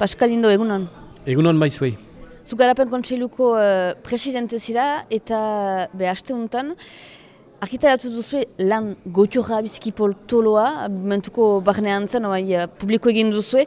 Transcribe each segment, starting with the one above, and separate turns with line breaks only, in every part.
Pascal Indo, egunon.
Egunon baizuei.
Zugarapen kontseiluko uh, presidente zira eta be haste honetan argitaratu duzu lan gotiorra bizkipol toloa, mentuko barnean zen, oai, uh, publiko egin duzu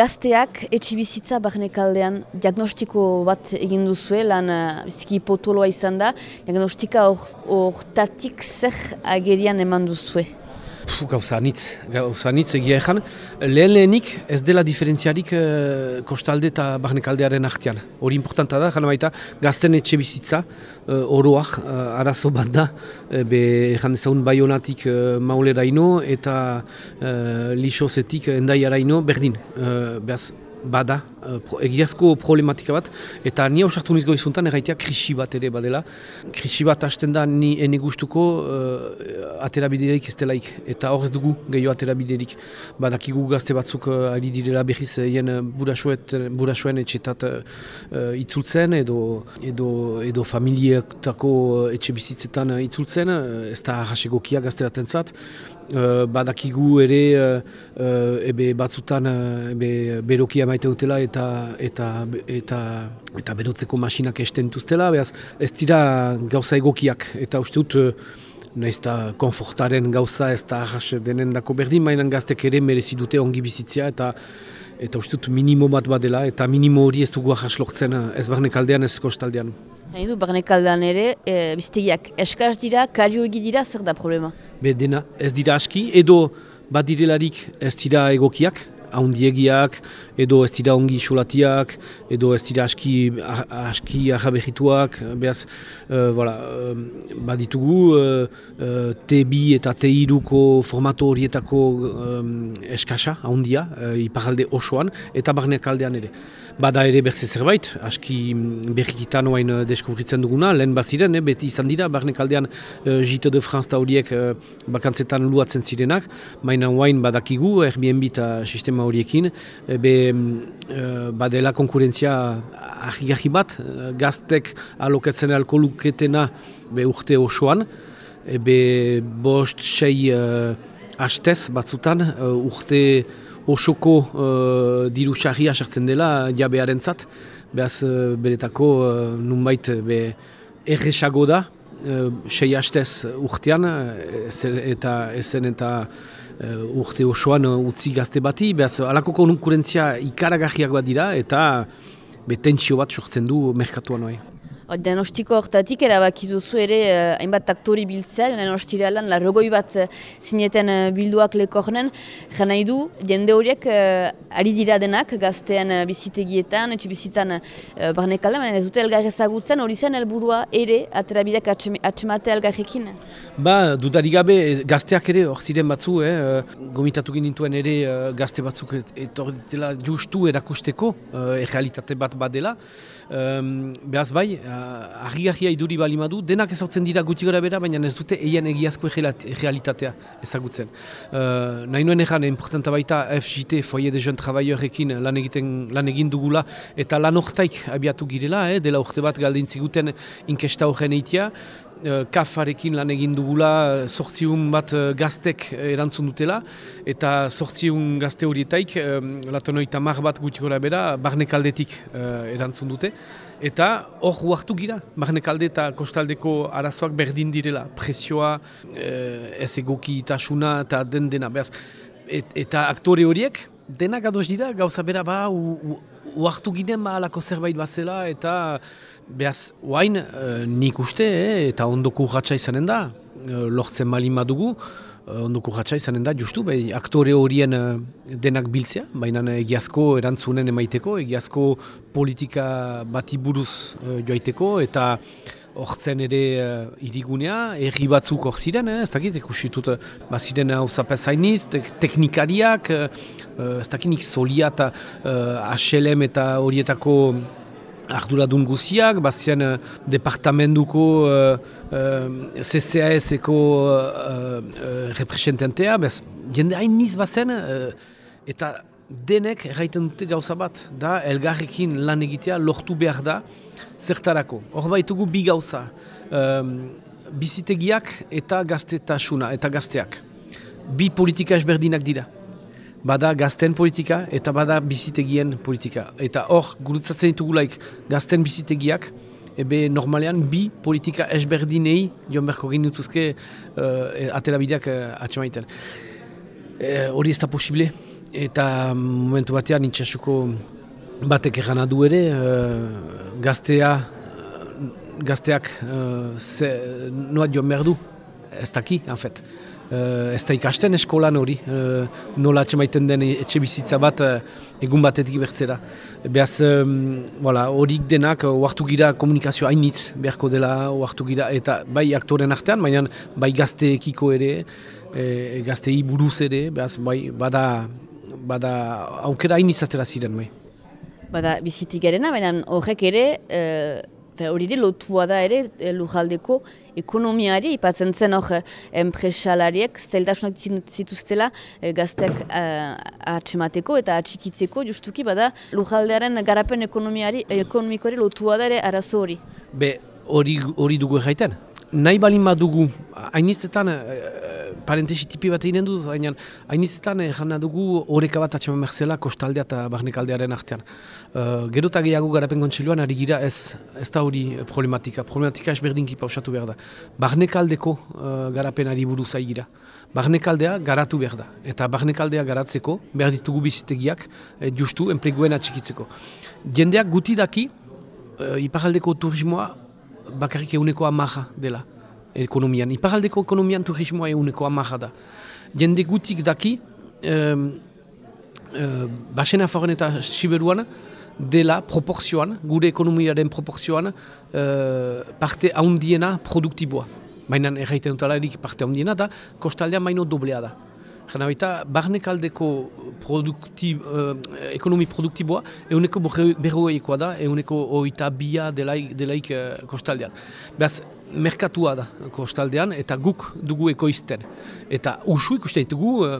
gazteak etxibizitza barne kaldean diagnostiko bat egin duzu lan uh, bizkipo toloa izan da, diagnostika hortatik or, zer agerian eman duzu.
Puh, gauza anitz, gauza anitz egia ezan. Lehen lehenik ez dela diferentziarik uh, kostalde eta barnekaldearen artean. Hori importanta da, jana baita, gazten etxe bizitza, uh, oroak, uh, arazo bat da, uh, be ezan ezagun baionatik uh, maulera ino eta uh, lixozetik endaiara ino, berdin. Uh, behaz, bada, uh, egiazko problematika bat, eta ni hausartu nizgo izuntan erraitea krisi bat ere badela. Krisi bat hasten da ni ene gustuko uh, aterabiderik ez delaik, eta hor ez dugu gehiago aterabiderik. Badakigu gazte batzuk uh, ari direla behiz egin burasuen etxetat uh, itzultzen, edo, edo, edo familiektako etxe bizitzetan itzultzen, ez da hasegokia gazte bat entzat. Uh, badakigu ere uh, ebe batzutan uh, ebe berokia maite dutela eta eta eta eta berotzeko masinak esten dituztela, behaz ez dira gauza egokiak eta uste dut uh, nahiz eta konfortaren gauza ez da ahas denen dako berdin, mainan gaztek ere merezi dute ongi bizitzia eta eta uste dut minimo bat badela eta minimo hori ez dugu ahas lortzen ez barnek aldean ez kostaldean.
Hain du, barnek aldean ere, e, biztegiak eskaz dira, kario dira, zer da problema?
Be dena, ez dira aski, edo bat direlarik ez dira egokiak, haundiegiak, edo ez dira ongi isolatiak, edo ez dira aski, aski ahabehituak, behaz, uh, voilà, uh, baditugu uh, uh, T2 eta T2ko formato horietako um, eskasa, haundia, uh, iparalde osoan, eta barneak aldean ere. Bada ere berze zerbait, aski berrikitan oain deskubritzen duguna, lehen baziren, eh, beti izan dira, barnek aldean uh, Gite de France horiek uh, bakantzetan luatzen zirenak, maina oain badakigu, Airbnb eta sistema horiekin, be uh, badela konkurentzia ahi bat, uh, gaztek alokatzen alko luketena be urte osoan, be bost, sei uh, hastez batzutan, uh, urte osoko uh, diru sarria sartzen dela jabearen zat. Beaz, uh, beretako uh, nunbait be, erresago da, sei hastez urtean, eta ezen eta uh, urte osoan uh, utzi gazte bati. Beaz, alako konkurentzia ikaragarriak bat dira, eta betentzio bat sortzen du merkatuan noai.
Diagnostiko horretatik erabaki duzu ere uh, hainbat aktori biltzea, diagnostirealan larrogoi bat uh, zineten uh, bilduak lekornen. Jana du, jende horiek ari dira denak gaztean bizitegietan, etxe bizitzan uh, barnekalda, ez dute elgar ezagutzen, hori zen helburua ere aterabideak atxemate elgarrekin?
Ba, dudarik gabe gazteak ere hor ziren batzu, eh, gomitatu gintuen ere gazte batzuk etorri ditela justu erakusteko, errealitate bat badela. Um, behaz bai, argi-argia iduri bali madu, denak ezautzen dira guti gara bera, baina ez dute eian egiazko realitatea ezagutzen. Uh, nahi nuen egan, importanta baita FGT, Foyer de Jeune Travailleurekin lan, egiten, lan egin dugula, eta lan ortaik abiatu girela, eh, dela urte bat galdin ziguten inkesta horren eitia, kafarekin lan egin dugula sortziun bat uh, gaztek erantzun dutela eta sortziun gazte horietaik latonoita mar bat guti gora bera barnekaldetik erantzun dute. Eta hor huartu gira barnekalde eta kostaldeko arazoak berdin direla. Presioa ez egoki itasuna eta den dena Beaz, eta aktore horiek denak ados dira gauza bera ba uartu ginen ba alako zerbait bazela eta behaz oain uh, nik uste eh, eta ondoko urratxa izanen da uh, lortzen bali madugu ondoko urratxa izanen da justu bai, aktore horien denak biltzea baina egiazko erantzunen emaiteko egiazko politika bati buruz joaiteko eta Hortzen ere uh, irigunea, erri batzuk hor ziren, eh? ez dakit, ikusitut, baziren hau zapezainiz, teknikariak, uh, ez dakinik solia eta uh, HLM eta horietako arduradun guziak, bazian uh, departamentuko uh, uh, CCAS-eko uh, uh, representantea, bez, jende hain niz bazen, eta denek erraiten dute gauza bat, da elgarrekin lan egitea lortu behar da, zertarako. Hor baitugu bi gauza, um, bizitegiak eta gaztetasuna, eta gazteak. Bi politika ezberdinak dira. bada gazten politika eta bada bizitegien politika. Eta hor, gurutzatzen ditugulaik gazten bizitegiak, ebe normalean bi politika esberdinei joan berko ginutuzke uh, atera bideak uh, Hori ez da posible, eta momentu batean itxasuko batek egana du ere, uh, gaztea, gazteak uh, ze, noat joan behar du, ez daki, en fet. Uh, ez da ikasten eskolan hori, uh, nola atxemaiten den etxe bizitza bat uh, egun batetik bertzera. Beaz, horik denak, oartu gira komunikazio hainitz beharko dela, oartu gira, eta bai aktoren artean, baina bai gazteekiko ere, e, gaztei buruz ere, beaz, bai, bada, bada aukera hainitz atera ziren, bai.
Bada, bizitik garena, baina horrek ere, hori ere lotua da ere e, lujaldeko ekonomiari, ipatzen zen hor eh, enpresalariek zeltasunak zituztela gazteak atxemateko eta atxikitzeko justuki bada lujaldearen garapen ekonomiari, ekonomikoari lotua da ere arazo hori.
Be, hori dugu egiten? nahi balin badugu, hainitzetan, parentesi tipi bat egin dut, hainitzetan e, jana dugu horreka bat atxeman merzela kostaldea eta barnekaldearen artean. E, gero eta gehiago garapen gontxeluan, ari gira ez, ez da hori problematika. Problematika esberdinki pausatu behar da. Barnekaldeko e, garapenari buruz gira. Barnekaldea garatu behar da. Eta barnekaldea garatzeko behar ditugu bizitegiak e, justu enpleguen atxikitzeko. Jendeak guti daki, e, iparaldeko turismoa bakarrik euneko amaja dela ekonomian. Iparaldeko ekonomian turismoa euneko amaja da. Jende gutik daki, um, uh, basena foren eta siberuan, dela proporzioan, gure ekonomiaren proporzioan, uh, parte haundiena produktiboa. Baina erraiten dut parte haundiena da, kostaldean baino doblea da. Jena baita, barnekaldeko produktib, uh, ekonomi produktiboa euneko berroeikoa da, euneko oita bia delaik, delaik uh, kostaldean. Beaz, merkatua da kostaldean eta guk dugu ekoizten. Eta usu ikusten ditugu uh,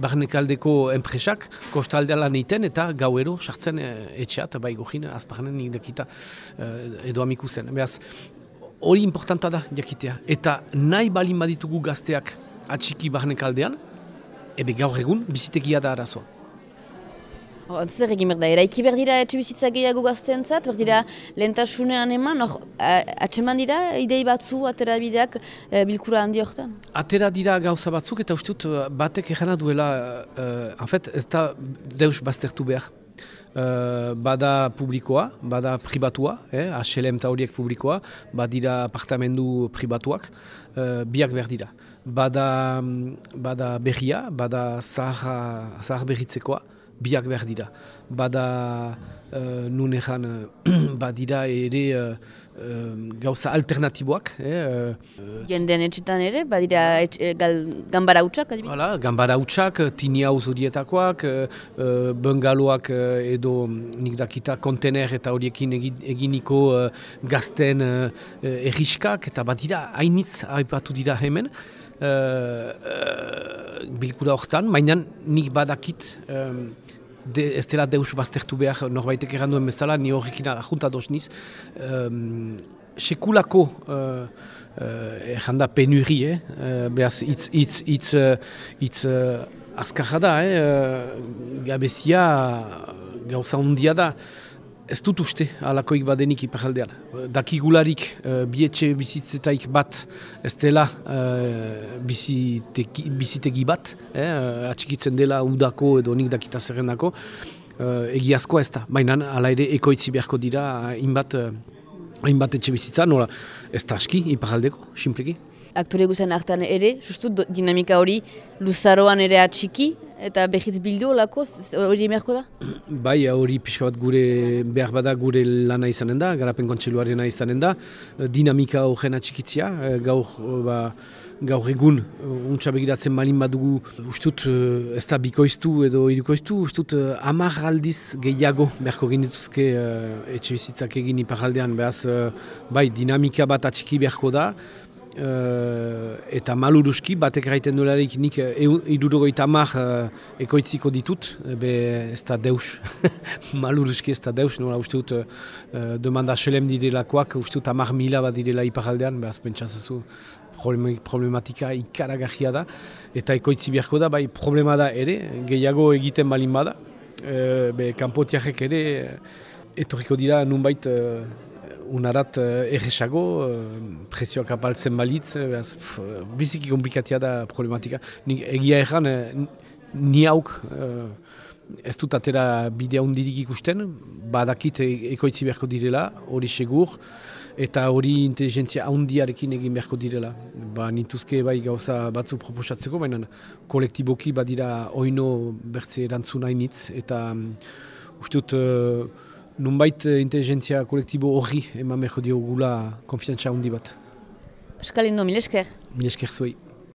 barnekaldeko enpresak kostaldean lan egiten eta gauero sartzen uh, etxeat, bai gojin, azparnen nik dekita uh, edo amiku zen. Beaz, hori importanta da jakitea. Eta nahi balin baditugu gazteak atxiki barnek aldean, ebe gaur egun bizitegia da arazoa.
Zer egin behar da, eraiki behar dira etxe bizitza gehiago gazteentzat, behar dira lehentasunean eman, or, atseman dira idei batzu atera bideak e, bilkura handi horretan?
Atera dira gauza batzuk eta ustut batek egana duela, uh, en fet, ez da deus baztertu behar. Uh, bada publikoa, bada pribatua, eh, HLM eta horiek publikoa, badira apartamendu pribatuak, uh, biak behar dira bada, bada berria, bada zahar, zahar berritzekoa, biak behar dira. Bada uh, nun egan, badira ere uh, gauza alternatiboak. Eh,
uh, Jenden etxetan ere, badira etxe, gal, gambara hutsak?
Hala, gambara hutsak, tini hauz horietakoak, uh, bengaloak edo nik dakita kontener eta horiekin eginiko gazten uh, erriskak, eta badira hainitz haipatu dira hemen uh, bilkura horretan, baina nik badakit um, de, ez dela deus baztertu behar norbaitek erranduen bezala, ni horrekin ajunta niz. Um, sekulako uh, uh, erranda penuri, eh? uh, behaz itz, itz, itz, itz uh, azkarra da, eh? uh, gabezia gauza hundia da ez dut uste alakoik badenik iparaldean. Dakigularik uh, bietxe bizitzetaik bat ez dela uh, bizitegi, bizitegi bat, eh, atxikitzen dela udako edo nik dakita zerrendako, uh, egiazkoa ez da. Baina ala ere ekoitzi beharko dira hainbat uh, hainbat etxe bizitza, nola ez da aski iparaldeko, simpliki.
Aktore guzen hartan ere, justu dinamika hori luzaroan ere atxiki, eta behiz bildu olako, hori emerko da?
Bai, hori pixka bat gure behar bada gure lana izanen da, garapen kontseluaren izanen da, dinamika horren atxikitzia, gaur, ba, gaur egun, untsa begiratzen malin badugu, ustut ez da bikoiztu edo irukoiztu, ustut amar aldiz gehiago beharko genituzke etxe bizitzak egin iparaldean, behaz, bai, dinamika bat atxiki beharko da, uh, eta maluruski, batek gaiten dolarik nik irurogoita mar uh, ekoitziko ditut, be ez da deus, maluruski ez da deus, nola uste dut uh, demanda selem direlakoak, uste dut amar mila bat direla iparaldean, behaz pentsatzazu problematika ikaragarria da, eta ekoitzi beharko da, bai problema da ere, gehiago egiten balin bada, uh, be kanpotiarek ere, etorriko dira nunbait uh, unarat uh, erresago, uh, presioak apaltzen balitz, uh, biziki komplikatia da problematika. Nik egia erran, ni hauk uh, ez dut atera bidea hundirik ikusten, badakit ekoitzi beharko direla, hori segur, eta hori inteligentzia handiarekin egin beharko direla. Ba, nintuzke bai gauza batzu proposatzeko, baina kolektiboki badira oino bertze erantzuna initz, eta um, uste dut nunbait eh, inteligentzia kolektibo horri eman behar diogula konfiantza handi bat.
Pascal Indo, mil esker.
Mil esker zuei.